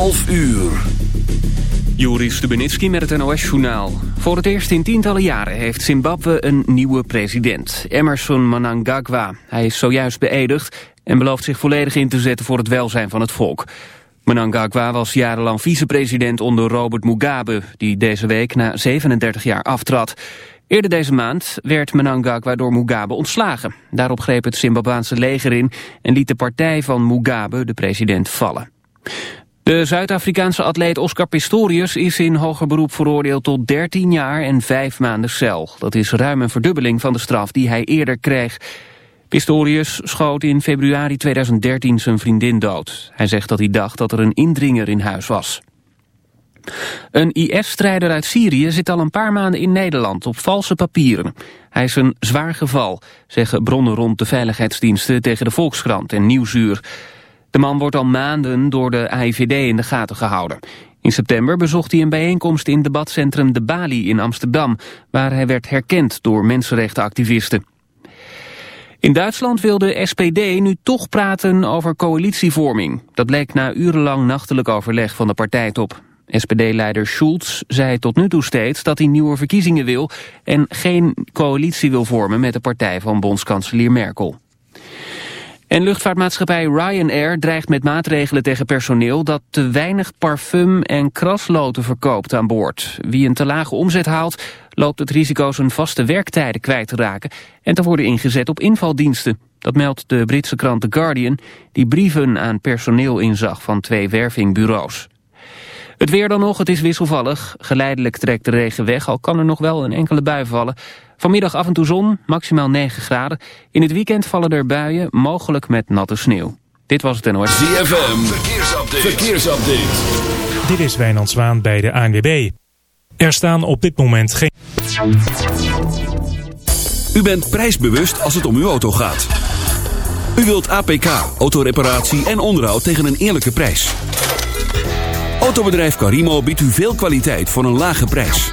11 uur. Joris Stubenitski met het NOS-journaal. Voor het eerst in tientallen jaren heeft Zimbabwe een nieuwe president. Emerson Mnangagwa. Hij is zojuist beëdigd en belooft zich volledig in te zetten voor het welzijn van het volk. Mnangagwa was jarenlang vicepresident onder Robert Mugabe... die deze week na 37 jaar aftrad. Eerder deze maand werd Mnangagwa door Mugabe ontslagen. Daarop greep het Zimbabwaanse leger in en liet de partij van Mugabe de president vallen. De Zuid-Afrikaanse atleet Oscar Pistorius is in hoger beroep veroordeeld tot 13 jaar en 5 maanden cel. Dat is ruim een verdubbeling van de straf die hij eerder kreeg. Pistorius schoot in februari 2013 zijn vriendin dood. Hij zegt dat hij dacht dat er een indringer in huis was. Een IS-strijder uit Syrië zit al een paar maanden in Nederland op valse papieren. Hij is een zwaar geval, zeggen bronnen rond de veiligheidsdiensten tegen de Volkskrant en Nieuwsuur. De man wordt al maanden door de AIVD in de gaten gehouden. In september bezocht hij een bijeenkomst in debatcentrum De Bali in Amsterdam... waar hij werd herkend door mensenrechtenactivisten. In Duitsland wil de SPD nu toch praten over coalitievorming. Dat bleek na urenlang nachtelijk overleg van de partijtop. SPD-leider Schulz zei tot nu toe steeds dat hij nieuwe verkiezingen wil... en geen coalitie wil vormen met de partij van bondskanselier Merkel. En luchtvaartmaatschappij Ryanair dreigt met maatregelen tegen personeel dat te weinig parfum en krasloten verkoopt aan boord. Wie een te lage omzet haalt, loopt het risico zijn vaste werktijden kwijt te raken en te worden ingezet op invaldiensten. Dat meldt de Britse krant The Guardian, die brieven aan personeel inzag van twee wervingbureaus. Het weer dan nog, het is wisselvallig. Geleidelijk trekt de regen weg, al kan er nog wel een enkele bui vallen. Vanmiddag af en toe zon, maximaal 9 graden. In het weekend vallen er buien, mogelijk met natte sneeuw. Dit was het NOS. ZFM, verkeersupdate. verkeersupdate. Dit is Wijnand Zwaan bij de ANWB. Er staan op dit moment geen... U bent prijsbewust als het om uw auto gaat. U wilt APK, autoreparatie en onderhoud tegen een eerlijke prijs. Autobedrijf Carimo biedt u veel kwaliteit voor een lage prijs.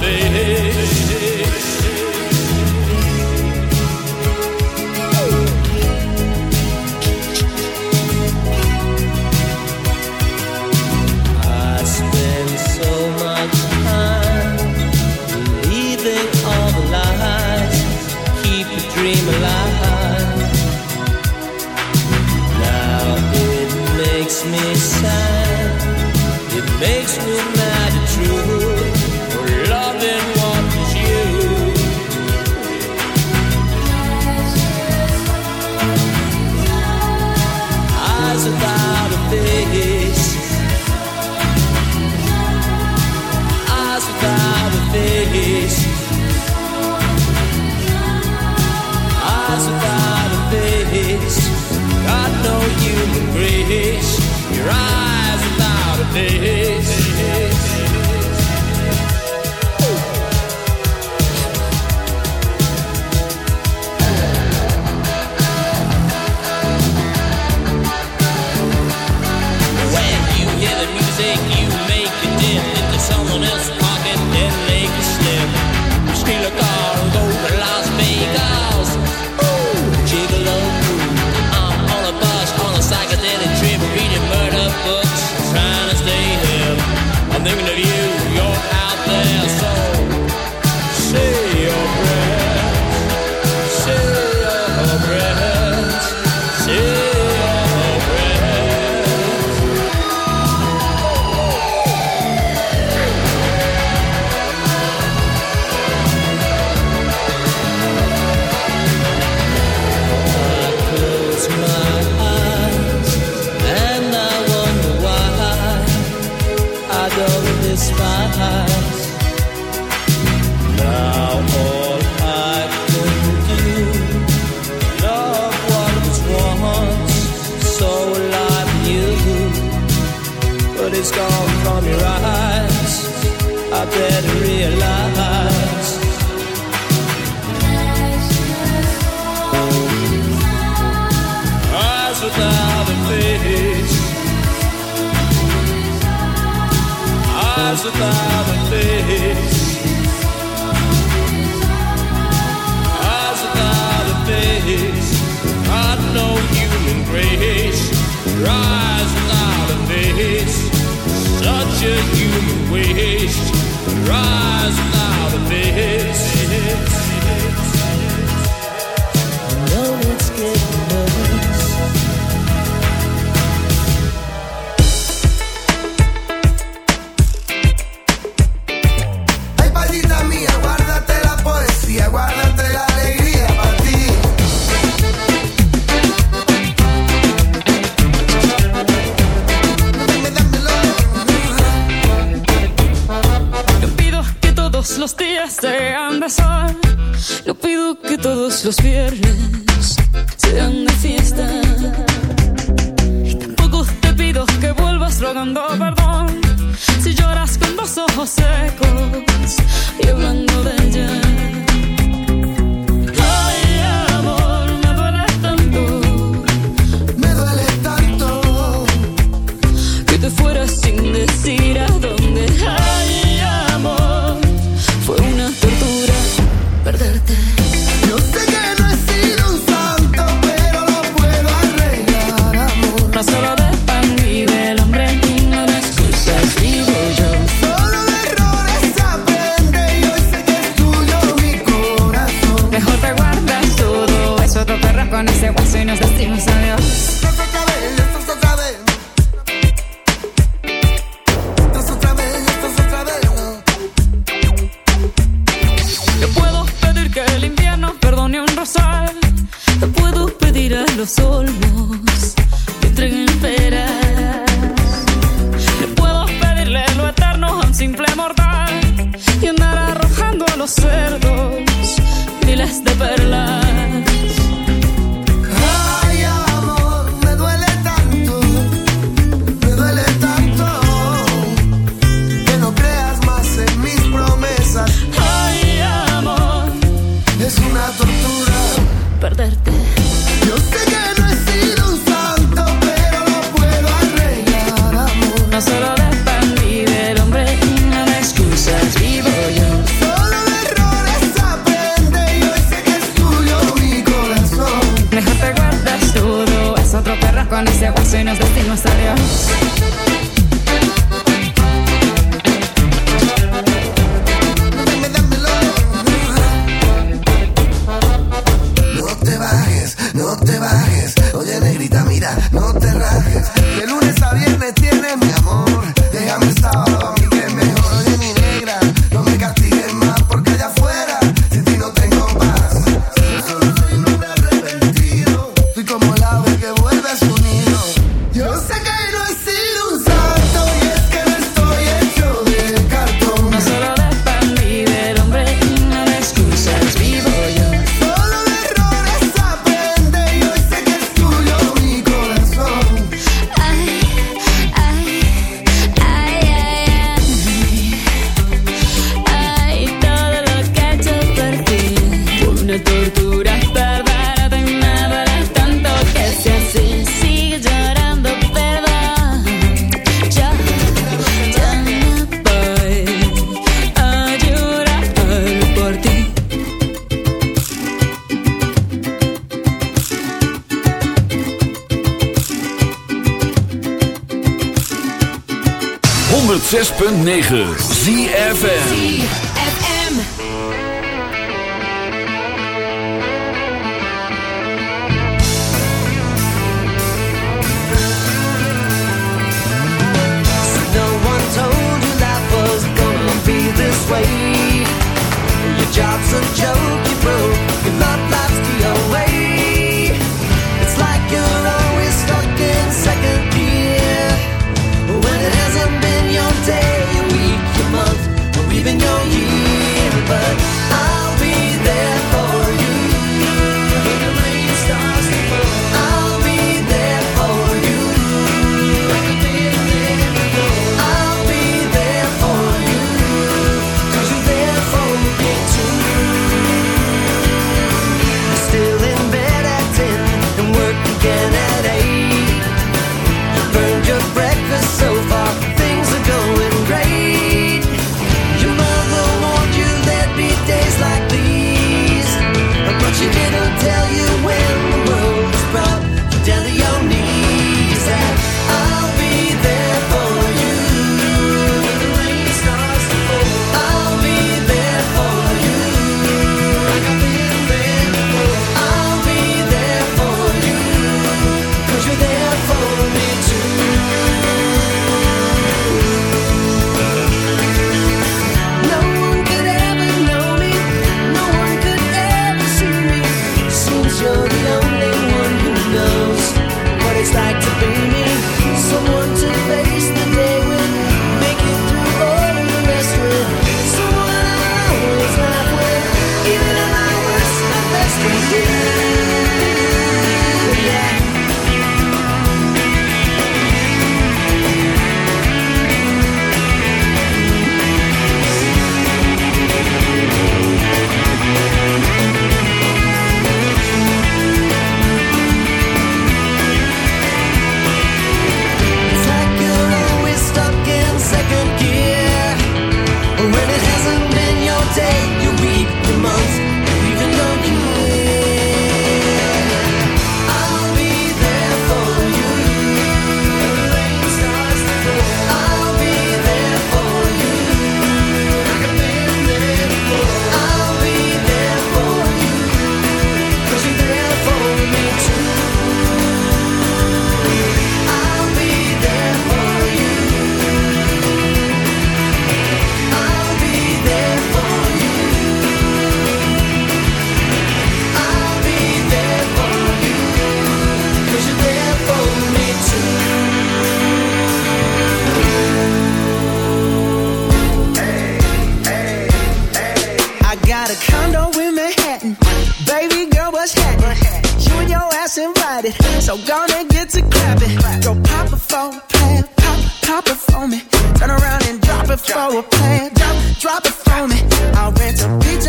Baby.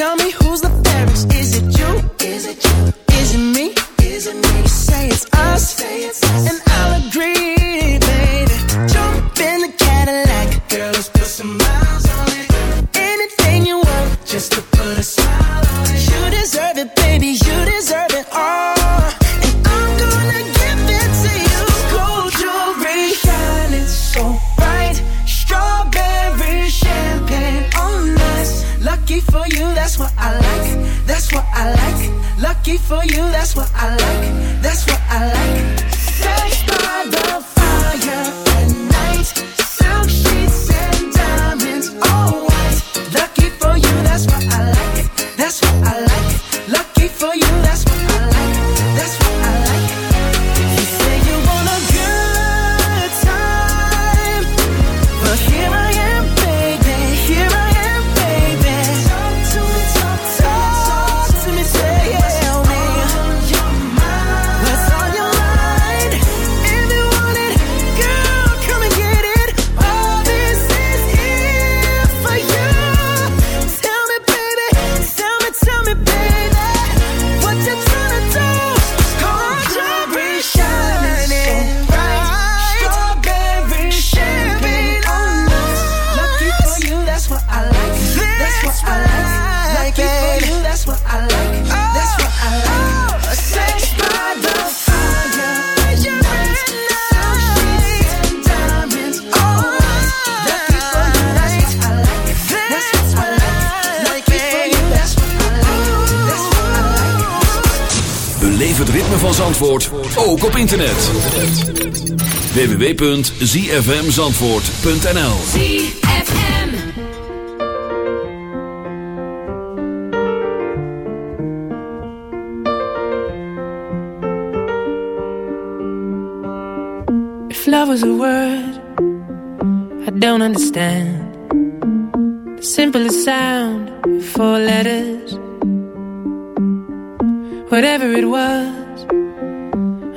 Tell me who's the zfmzandvoort.nl If love was a word I don't understand. The simplest sound Four letters. Whatever it was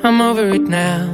I'm over it now.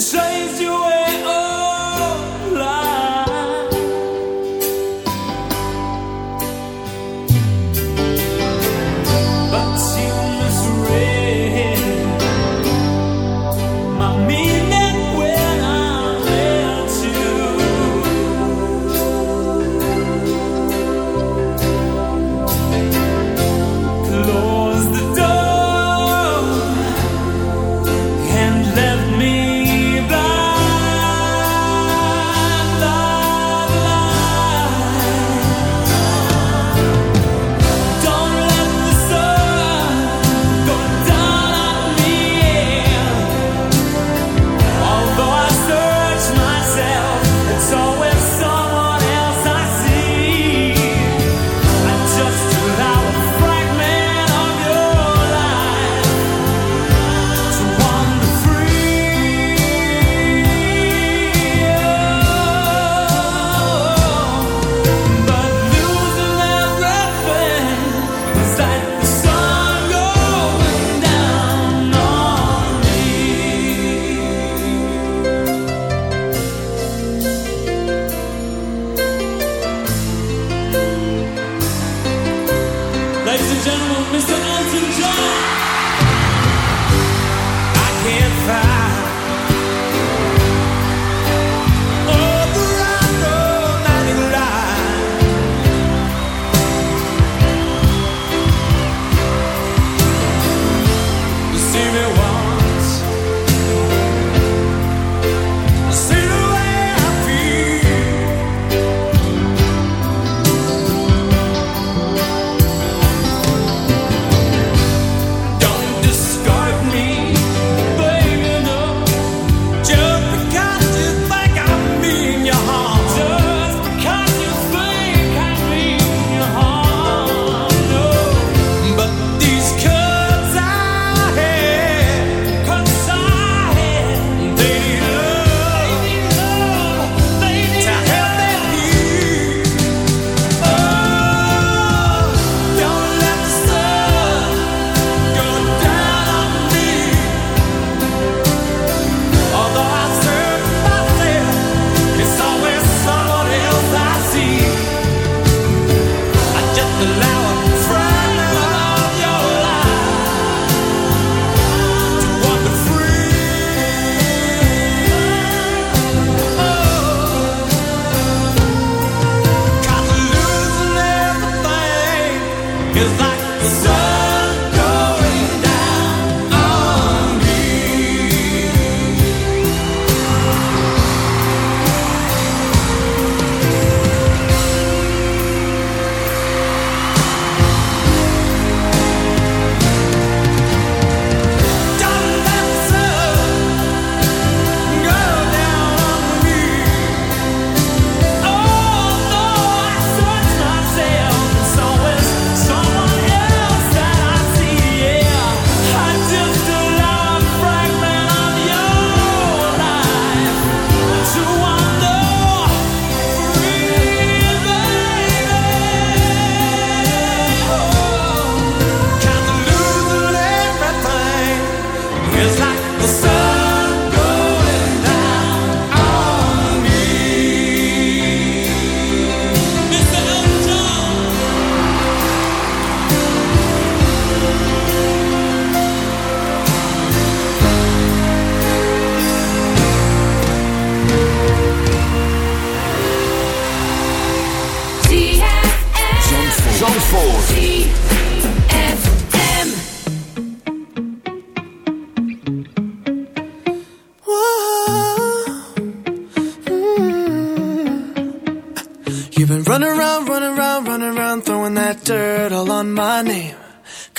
and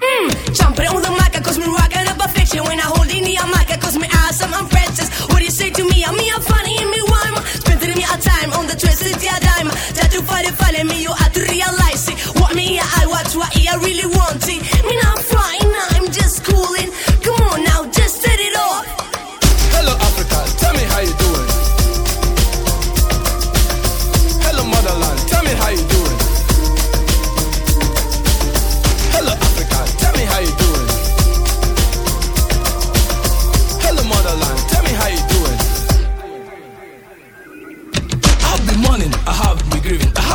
Mm, jumping on the mic, cause me rocking up a fiction. When I hold in the mic, cause me awesome, I'm princess. What you say to me? I'm me, I'm funny, and me rhyme. Spending me a time on the twisted yeah dime. That you find it funny, me, you have to realize it. What me, I watch, what I really want it. Me not flying, I'm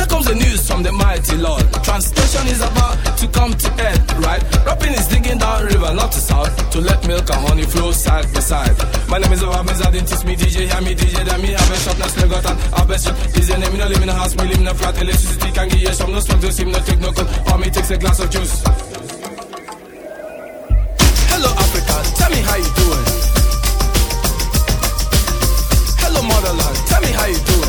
Here comes the news from the mighty Lord. Translation is about to come to end, right? Rapping is digging down river, not to south, to let milk and honey flow side by side. My name is Obamiz, I didn't teach me DJ, hear me DJ, then me have a shop, now slave got and have a shop. DJ name, me no live in a house, me live in a flat, electricity can give you some, no smoke, no steam, no take no cold, or me takes a glass of juice. Hello Africa, tell me how you doing. Hello motherland, tell me how you doing.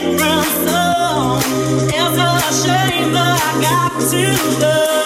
different soul. It's a shame, that I got to love.